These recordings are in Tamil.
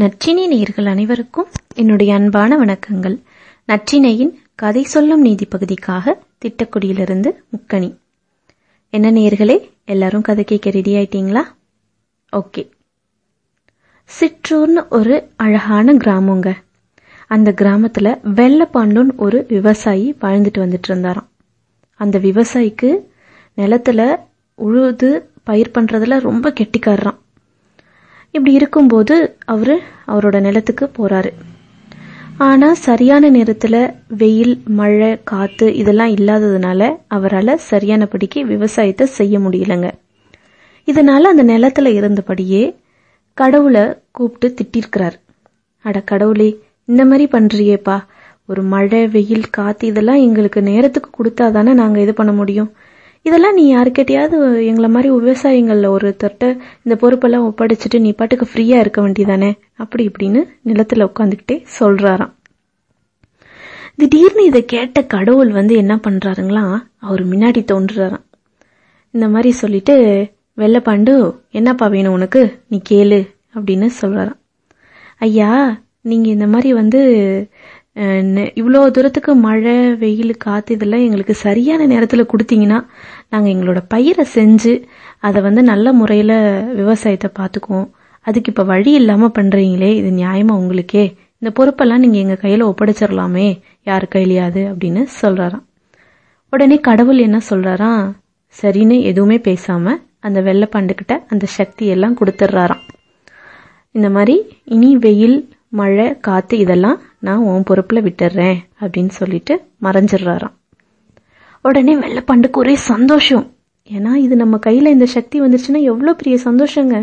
நற்றினை நேர்கள் அனைவருக்கும் என்னுடைய அன்பான வணக்கங்கள். நற்றினையின் கதை சொல்லும் நீதி பகுதிக்காக திட்டக்குடியிலிருந்து முக்கணி என்ன நேர்களே எல்லாரும் கதை கேட்க ரெடி ஆயிட்டீங்களா? ஓகே. சிற்றூர்னு ஒரு அழகான கிராமங்க. அந்த கிராமத்துல வெள்ளப்பாண்டுன்னு ஒரு விவசாயி வாழ்ந்துட்டு வந்துட்டு இருந்தாராம். அந்த விவசாயிக்கு நிலத்துல உழுது பயிர் பண்றதுல ரொம்ப கெட்டிக்காடுறான் இப்படி இருக்கும்போது அவரு அவரோட நிலத்துக்கு போறாரு. ஆனா சரியான நேரத்துல வெயில் மழை காத்து இதெல்லாம் இல்லாததுனால அவரால் சரியானபடிக்கு விவசாயத்தை செய்ய முடியலங்க. இதனால அந்த நிலத்துல இருந்தபடியே கடவுளை கூப்பிட்டு திட்டிருக்கிறார். அட கடவுளே இந்த மாதிரி பண்றியேப்பா. ஒரு மழை வெயில் காத்து இதெல்லாம் எங்களுக்கு நேரத்துக்கு கொடுத்தாதானே நாங்க இது பண்ண முடியும். இதெல்லாம் நீ யாருக்கிட்டையாவது எங்களை மாதிரி விவசாயிகள்ல ஒருத்தர்கிட்ட இந்த பொறுப்பெல்லாம் ஒப்படைச்சிட்டு நீ பாட்டுக்கு ஃப்ரீயா இருக்க வேண்டியதானே? அப்படி இப்படின்னு நிலத்துல உட்காந்துக்கிட்டே சொல்றாராம். திடீர்னு இதை கேட்ட கடவுள் வந்து என்ன பண்றாருங்களா? அவர் முன்னாடி தோன்றுறாராம். இந்த மாதிரி சொல்லிட்டு வெள்ளப்பாண்டு என்னப்பா வேணும் உனக்கு? நீ கேளு அப்படின்னு சொல்றாராம். ஐயா நீங்க இந்த மாதிரி வந்து இவ்வளோ தூரத்துக்கு மழை வெயில் காற்று இதெல்லாம் எங்களுக்கு சரியான நேரத்தில் கொடுத்தீங்கன்னா நாங்கள் எங்களோட பயிரை செஞ்சு அதை வந்து நல்ல முறையில் விவசாயத்தை பார்த்துக்குவோம். அதுக்கு இப்போ வழி இல்லாமல் பண்ணுறீங்களே இது நியாயமாக உங்களுக்கே? இந்த பொறுப்பெல்லாம் நீங்கள் எங்கள் கையில் ஒப்படைச்சிடலாமே யார் கையிலையாது அப்படின்னு சொல்கிறாராம் உடனே கடவுள் என்ன சொல்கிறாராம் சரின்னு எதுவுமே பேசாமல் அந்த வெள்ளைப்பாண்டுக்கிட்ட அந்த சக்தி எல்லாம் கொடுத்துட்றாராம் இந்த மாதிரி இனி வெயில் மழை காற்று இதெல்லாம் நான் உன் பொறுப்புல விட்டுறேன் அப்படின்னு சொல்லிட்டு மறைஞ்சிடுறாராம். உடனே வெள்ளப்பாண்டுக்கு ஒரே சந்தோஷம். ஏன்னா இது நம்ம கையில இந்த சக்தி வந்துருச்சுன்னா எவ்வளோ பெரிய சந்தோஷங்க?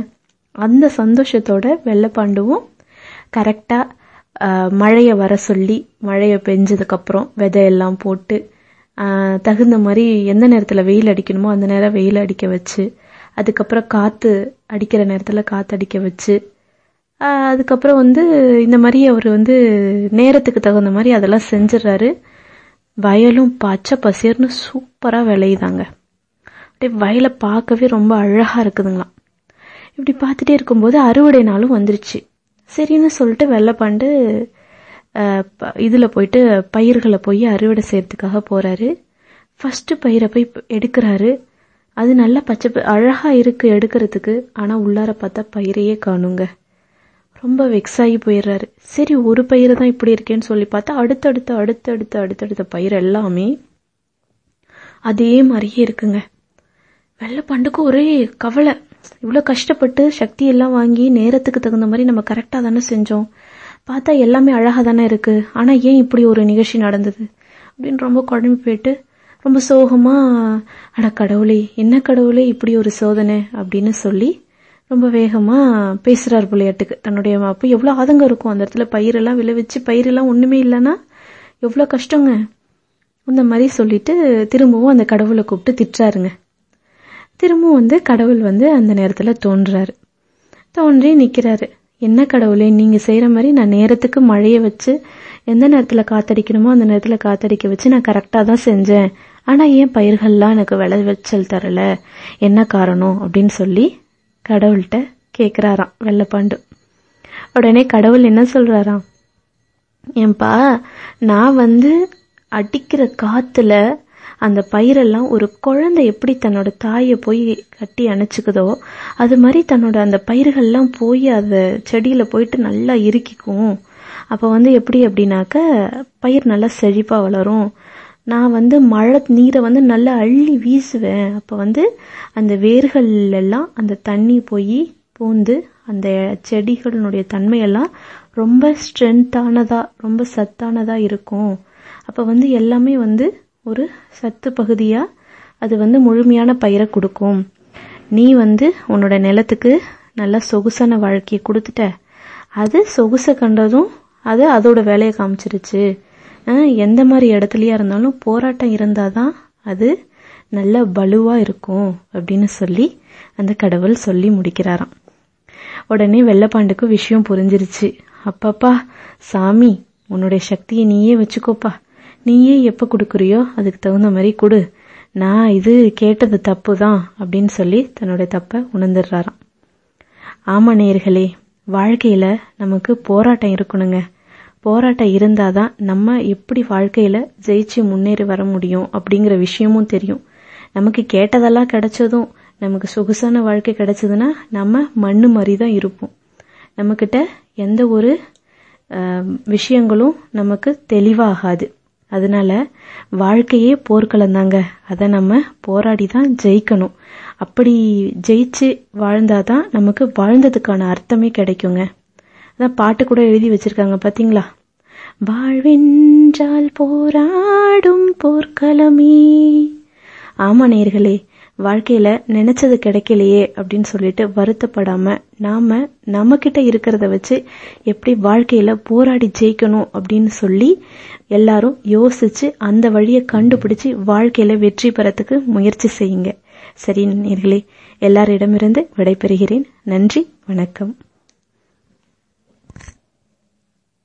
அந்த சந்தோஷத்தோட வெள்ளப்பாண்டுவும் கரெக்டாக மழையை வர சொல்லி மழையை பெஞ்சதுக்கப்புறம் விதையெல்லாம் போட்டு தகுந்த மாதிரி எந்த நேரத்தில் வெயில் அடிக்கணுமோ அந்த நேரம் வெயில் அடிக்க வச்சு அதுக்கப்புறம் காற்று அடிக்கிற நேரத்தில் காற்று அடிக்க வச்சு அதுக்கப்புறம் வந்து இந்த மாதிரி அவர் வந்து நேரத்துக்கு தகுந்த மாதிரி அதெல்லாம் செஞ்சிடறாரு வயலும் பச்சை பசேர்னு சூப்பராக விளையுதாங்க. அப்படியே வயலை பார்க்கவே ரொம்ப அழகாக இருக்குதுங்களாம். இப்படி பார்த்துட்டே இருக்கும்போது அறுவடை நாளும் வந்துருச்சு. சரின்னு சொல்லிட்டு வெள்ளைப்பாண்டு இதில் போயிட்டு பயிர்களை போய் அறுவடை செய்யறதுக்காக போகிறாரு ஃபஸ்ட்டு பயிரை போய் எடுக்கிறாரு. அது நல்லா பச்சை அழகாக இருக்குது எடுக்கிறதுக்கு. ஆனால் உள்ளார பார்த்தா பயிரையே காணுங்க. ரொம்ப வெக்ஸ் ஆகி போயிடுறாரு. சரி ஒரு பயிர் தான் இப்படி இருக்கேன்னு சொல்லி பார்த்தா அடுத்தடுத்த அடுத்தடுத்த அடுத்தடுத்த பயிர் எல்லாமே அதே மாதிரியே இருக்குங்க. வெள்ளைப்பண்டுக்கு ஒரே கவலை. இவ்வளோ கஷ்டப்பட்டு சக்தி எல்லாம் வாங்கி நேரத்துக்கு தகுந்த மாதிரி நம்ம கரெக்டாக தானே செஞ்சோம். பார்த்தா எல்லாமே அழகாக தானே இருக்குது ஆனால் ஏன் இப்படி ஒரு நிகழ்ச்சி நடந்தது? அப்படின்னு ரொம்ப குழம்பு போயிட்டு ரொம்ப சோகமாக அட கடவுளே என்ன கடவுளே இப்படி ஒரு சோதனை? அப்படின்னு சொல்லி ரொம்ப வேகமா பேசுறாரு பிள்ளையாட்டுக்கு தன்னுடைய அப்போ எவ்வளவு ஆதங்கம் இருக்கும் அந்த இடத்துல. பயிரெல்லாம் விளைவிச்சு பயிரெல்லாம் ஒண்ணுமே இல்லைன்னா எவ்வளவு கஷ்டங்க? அந்த மாதிரி சொல்லிட்டு திரும்பவும் அந்த கடவுளை கூப்பிட்டு திட்டுறாருங்க. திரும்பவும் வந்து கடவுள் வந்து அந்த நேரத்துல தோன்றாரு. தோன்றி நிக்கிறாரு. என்ன கடவுளே நீங்க செய்யற மாதிரி நான் நேரத்துக்கு மழைய வச்சு எந்த நேரத்துல காத்தடிக்கணுமோ அந்த நேரத்துல காத்தடிக்க வச்சு நான் கரெக்டா தான் செஞ்சேன். ஆனா ஏன் பயிர்கள்லாம் எனக்கு விளைவிச்சல் தரல? என்ன காரணம்? அப்படின்னு சொல்லி கடவுள்கிட்ட கேட்குறாராம் வெள்ளப்பாண்டு. உடனே கடவுள் என்ன சொல்றாராம்? ஏன்பா நான் வந்து அடிக்கிற காத்துல அந்த பயிரெல்லாம் ஒரு குழந்தை எப்படி தன்னோட தாயை போய் கட்டி அணைச்சிக்குதோ அது மாதிரி தன்னோட அந்த பயிர்கள்லாம் போய் அந்த செடியில போயிட்டு நல்லா இறுக்கிக்கும். அப்போ வந்து எப்படி அப்படின்னாக்க பயிர் நல்லா செழிப்பாக வளரும். நான் வந்து மழை நீரை வந்து நல்லா அள்ளி வீசுவேன். அப்போ வந்து அந்த வேர்கள் எல்லாம் அந்த தண்ணி போய் பூந்து அந்த செடிகளினுடைய தன்மையெல்லாம் ரொம்ப ஸ்ட்ரென்த்தானதாக ரொம்ப சத்தானதாக இருக்கும். அப்போ வந்து எல்லாமே வந்து ஒரு சத்து பகுதியாக அது வந்து முழுமையான பயிரை கொடுக்கும். நீ வந்து உன்னோட நிலத்துக்கு நல்ல சொகுசான வாழ்க்கையை கொடுத்துட்ட. அது சொகுசை கண்டதும் அது அதோட வேலையை காமிச்சிருச்சு. எந்த மாதிரி இடத்துலயா இருந்தாலும் போராட்டம் இருந்தாதான் அது நல்ல பலுவா இருக்கும் அப்படின்னு சொல்லி அந்த கடவுள் சொல்லி முடிக்கிறாராம். உடனே வெள்ளப்பாண்டுக்கு விஷயம் புரிஞ்சிருச்சு. அப்பப்பா சாமி உன்னுடைய சக்தியை நீயே வச்சுக்கோப்பா. நீயே எப்ப கொடுக்குறியோ அதுக்கு தகுந்த மாதிரி கொடு. நான் இது கேட்டது தப்பு தான் அப்படின்னு சொல்லி தன்னுடைய தப்பை உணர்ந்துடுறாராம். ஆமா நேர்களே வாழ்க்கையில நமக்கு போராட்டம் இருக்கணுங்க. போராட்டம் இருந்தாதான் நம்ம எப்படி வாழ்க்கையில ஜெயிச்சு முன்னேறி வர முடியும் அப்படிங்கிற விஷயமும் தெரியும். நமக்கு கேட்டதெல்லாம் கிடைச்சதும் நமக்கு சொகுசான வாழ்க்கை கிடைச்சதுன்னா நம்ம மண்ணு மாதிரி தான் இருப்போம். நம்மக்கிட்ட எந்த ஒரு விஷயங்களும் நமக்கு தெளிவாகாது. அதனால வாழ்க்கையே போர்க்களம் தாங்க அதை நம்ம போராடி தான் ஜெயிக்கணும். அப்படி ஜெயிச்சு வாழ்ந்தாதான் நமக்கு வாழ்ந்ததுக்கான அர்த்தமே கிடைக்குங்க. அதான் பாட்டு கூட எழுதி வச்சிருக்காங்க பாத்தீங்களா? வாழ்வென்றால் போராடும் போர்க்களமே. ஆமா நேர்களே வாழ்க்கையில நினைச்சது கிடைக்கலையே அப்படின்னு சொல்லிட்டு வருத்தப்படாம நாம நம்ம கிட்ட இருக்கிறத வச்சு எப்படி வாழ்க்கையில போராடி ஜெயிக்கணும் அப்படின்னு சொல்லி எல்லாரும் யோசிச்சு அந்த வழியை கண்டுபிடிச்சு வாழ்க்கையில வெற்றி பெறத்துக்கு முயற்சி செய்யுங்க. சரி நேர்களே எல்லாரிடமிருந்து விடைபெறுகிறேன். நன்றி வணக்கம்.